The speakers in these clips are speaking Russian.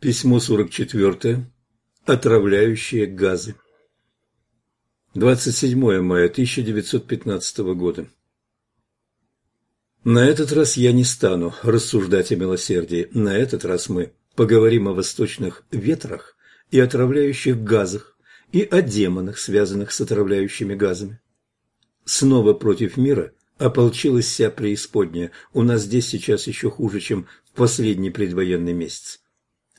Письмо 44. Отравляющие газы. 27 мая 1915 года. На этот раз я не стану рассуждать о милосердии. На этот раз мы поговорим о восточных ветрах и отравляющих газах, и о демонах, связанных с отравляющими газами. Снова против мира ополчилась вся преисподняя. У нас здесь сейчас еще хуже, чем в последний предвоенный месяц.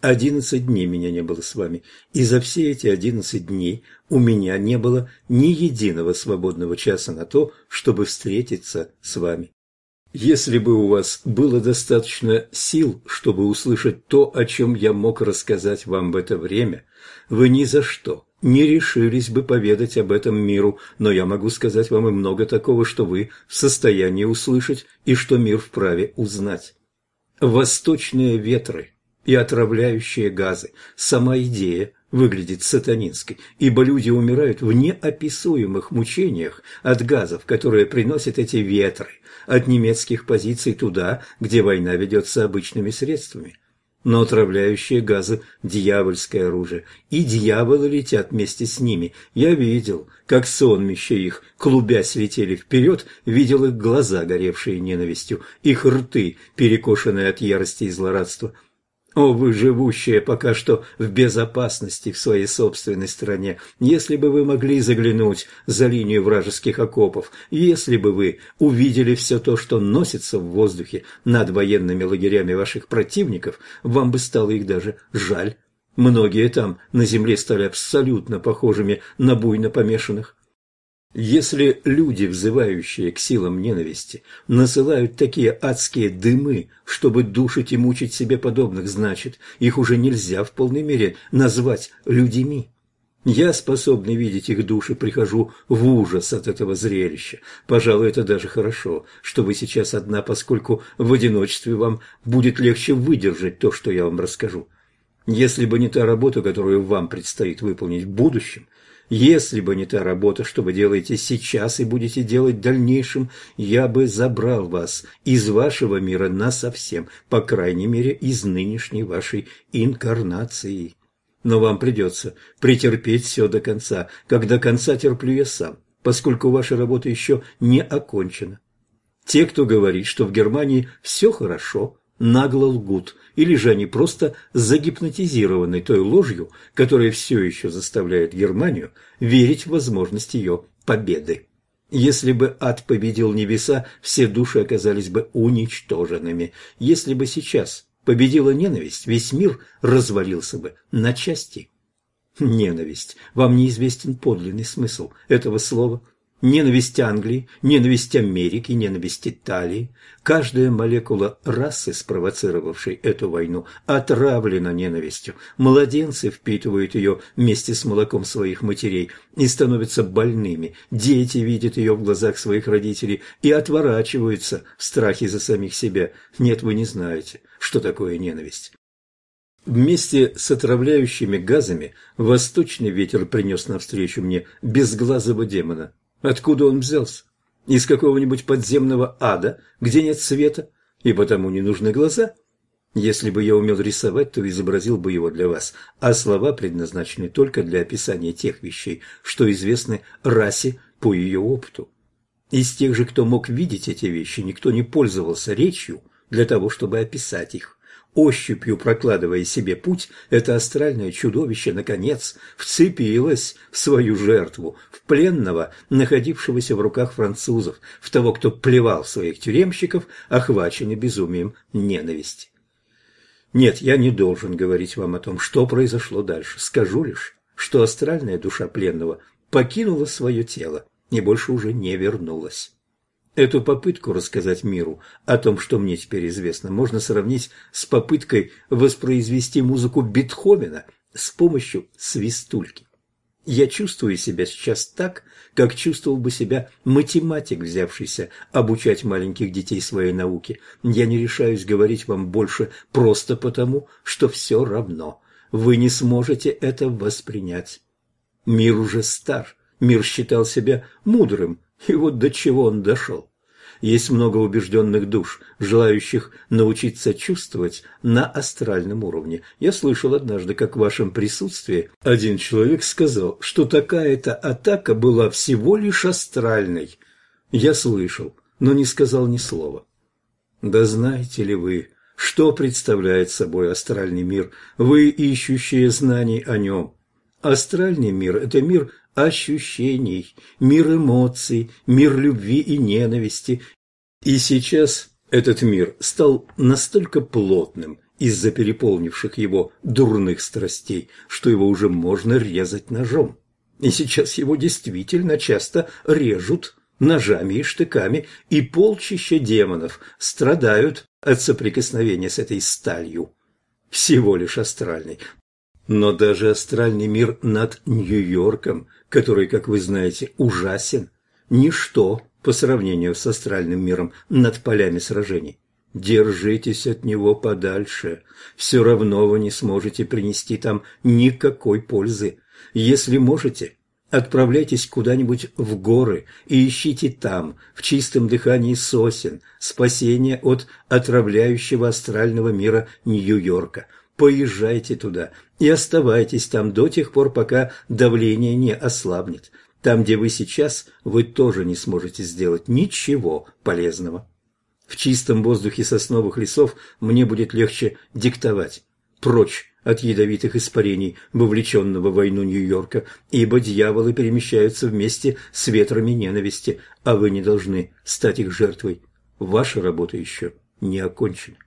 Одиннадцать дней меня не было с вами, и за все эти одиннадцать дней у меня не было ни единого свободного часа на то, чтобы встретиться с вами. Если бы у вас было достаточно сил, чтобы услышать то, о чем я мог рассказать вам в это время, вы ни за что не решились бы поведать об этом миру, но я могу сказать вам и много такого, что вы в состоянии услышать и что мир вправе узнать. Восточные ветры и отравляющие газы. Сама идея выглядит сатанинской, ибо люди умирают в неописуемых мучениях от газов, которые приносят эти ветры, от немецких позиций туда, где война ведется обычными средствами. Но отравляющие газы – дьявольское оружие, и дьяволы летят вместе с ними. Я видел, как сонмища их, клубясь, летели вперед, видел их глаза, горевшие ненавистью, их рты, перекошенные от ярости и злорадства – о, вы, живущие пока что в безопасности в своей собственной стране, если бы вы могли заглянуть за линию вражеских окопов, если бы вы увидели все то, что носится в воздухе над военными лагерями ваших противников, вам бы стало их даже жаль. Многие там на земле стали абсолютно похожими на буйно помешанных. Если люди, взывающие к силам ненависти, насылают такие адские дымы, чтобы душить и мучить себе подобных, значит, их уже нельзя в полной мере назвать людьми. Я, способный видеть их души, прихожу в ужас от этого зрелища. Пожалуй, это даже хорошо, что вы сейчас одна, поскольку в одиночестве вам будет легче выдержать то, что я вам расскажу. Если бы не та работа, которую вам предстоит выполнить в будущем, если бы не та работа, что вы делаете сейчас и будете делать в дальнейшем, я бы забрал вас из вашего мира насовсем, по крайней мере, из нынешней вашей инкарнации. Но вам придется претерпеть все до конца, как до конца терплю я сам, поскольку ваша работа еще не окончена. Те, кто говорит, что в Германии все хорошо, нагло лгут, или же они просто загипнотизированы той ложью, которая все еще заставляет Германию верить в возможность ее победы. Если бы ад победил небеса, все души оказались бы уничтоженными. Если бы сейчас победила ненависть, весь мир развалился бы на части. Ненависть. Вам неизвестен подлинный смысл этого слова. Ненависть Англии, ненависть Америки, ненависть Италии. Каждая молекула расы, спровоцировавшей эту войну, отравлена ненавистью. Младенцы впитывают ее вместе с молоком своих матерей и становятся больными. Дети видят ее в глазах своих родителей и отворачиваются в страхе за самих себя. Нет, вы не знаете, что такое ненависть. Вместе с отравляющими газами восточный ветер принес навстречу мне безглазого демона – Откуда он взялся? Из какого-нибудь подземного ада, где нет света, и потому не нужны глаза? Если бы я умел рисовать, то изобразил бы его для вас, а слова предназначены только для описания тех вещей, что известны расе по ее опыту. Из тех же, кто мог видеть эти вещи, никто не пользовался речью для того, чтобы описать их ощупью прокладывая себе путь, это астральное чудовище, наконец, вцепилось в свою жертву, в пленного, находившегося в руках французов, в того, кто плевал своих тюремщиков, охваченный безумием ненависти. Нет, я не должен говорить вам о том, что произошло дальше. Скажу лишь, что астральная душа пленного покинула свое тело и больше уже не вернулась. Эту попытку рассказать миру о том, что мне теперь известно, можно сравнить с попыткой воспроизвести музыку Бетховена с помощью свистульки. Я чувствую себя сейчас так, как чувствовал бы себя математик, взявшийся обучать маленьких детей своей науке. Я не решаюсь говорить вам больше просто потому, что все равно. Вы не сможете это воспринять. Мир уже стар, мир считал себя мудрым, и вот до чего он дошел. есть много убежденных душ, желающих научиться чувствовать на астральном уровне. Я слышал однажды, как в вашем присутствии один человек сказал, что такая-то атака была всего лишь астральной. Я слышал, но не сказал ни слова. Да знаете ли вы, что представляет собой астральный мир, вы ищущие знаний о нем? Астральный мир – это мир ощущений, мир эмоций, мир любви и ненависти. И сейчас этот мир стал настолько плотным из-за переполнивших его дурных страстей, что его уже можно резать ножом. И сейчас его действительно часто режут ножами и штыками, и полчища демонов страдают от соприкосновения с этой сталью. Всего лишь астральный. Но даже астральный мир над Нью-Йорком, который, как вы знаете, ужасен, ничто по сравнению с астральным миром над полями сражений. Держитесь от него подальше, все равно вы не сможете принести там никакой пользы. Если можете, Отправляйтесь куда-нибудь в горы и ищите там, в чистом дыхании сосен, спасение от отравляющего астрального мира Нью-Йорка. Поезжайте туда и оставайтесь там до тех пор, пока давление не ослабнет. Там, где вы сейчас, вы тоже не сможете сделать ничего полезного. В чистом воздухе сосновых лесов мне будет легче диктовать. Прочь от ядовитых испарений, вовлеченного в войну Нью-Йорка, ибо дьяволы перемещаются вместе с ветрами ненависти, а вы не должны стать их жертвой. Ваша работа еще не окончена.